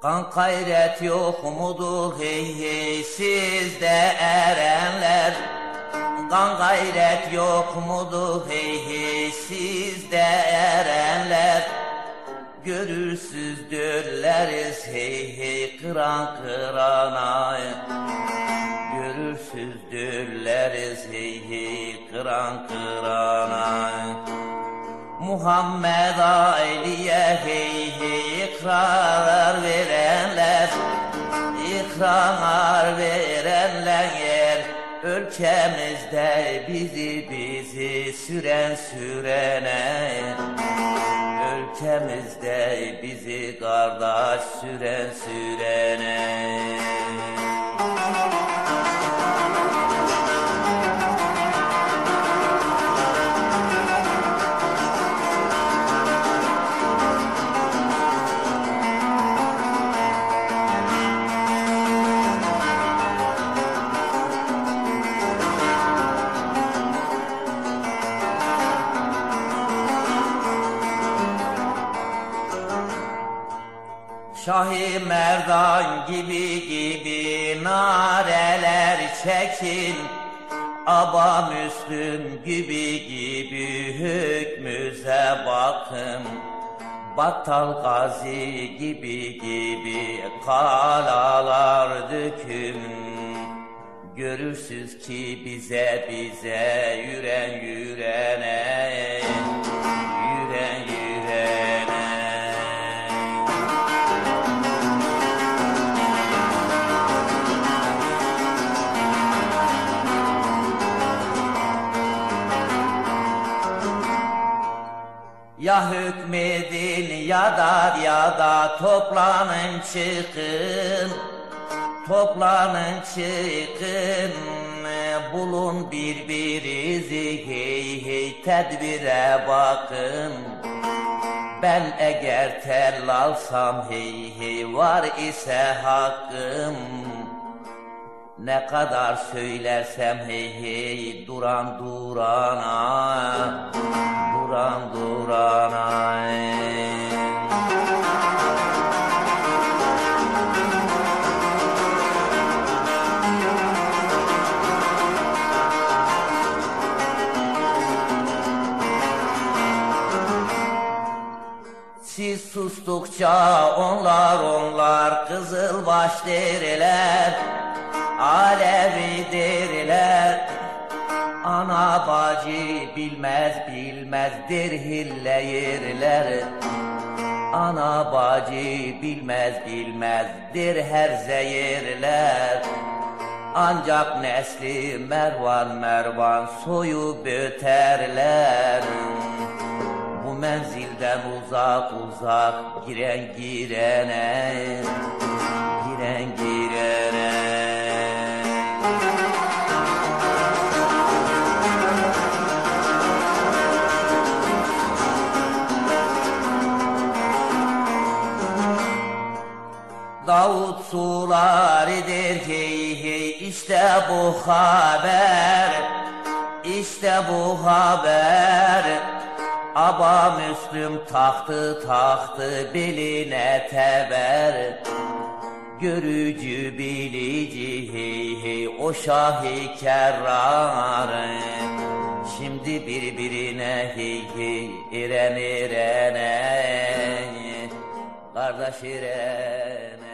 gayret yok mudur hey hey sizde erenler. Kan gayret yok mudur hey hey sizde erenler. Görürsüz dölleriz hey hey kıran kırana. Görürsüz dölleriz hey hey kıran kırana. Muhammed Ali'ye hey ikrar verenler ikrar verenler Ülkemizde bizi bizi süren sürene Ülkemizde bizi kardeş süren sürene Şahi Merdan gibi gibi nareler çekin. Aba Müslüm gibi gibi hükmüze bakın. Battal Gazi gibi gibi kalalar dökün. Görürsüz ki bize bize yüren yürene Ya hükmedin ya da ya da toplanın çıkın. Toplanın çıkın bulun birbirinizi hey hey tedbire bakın. Ben eğer tel alsam hey hey var ise hakkım ne kadar söylersem hey hey duran durana Duran durana. Siz sustukça onlar onlar kızılbaş deriler Alevi deriler Ana bacı bilmez bilmez derhille yerler Ana bacı bilmez bilmez der her zehirler. Ancak nesli Mervan Mervan soyu böterler Bu menzilden uzak uzak giren girene Giren girene Davut sularıdır hey hey işte bu haber işte bu haber. Aba Müslüm tahtı tahtı beline teber. Görücü bilici hey hey o şahi kerrar Şimdi birbirine hey hey eren erene Kardeş eren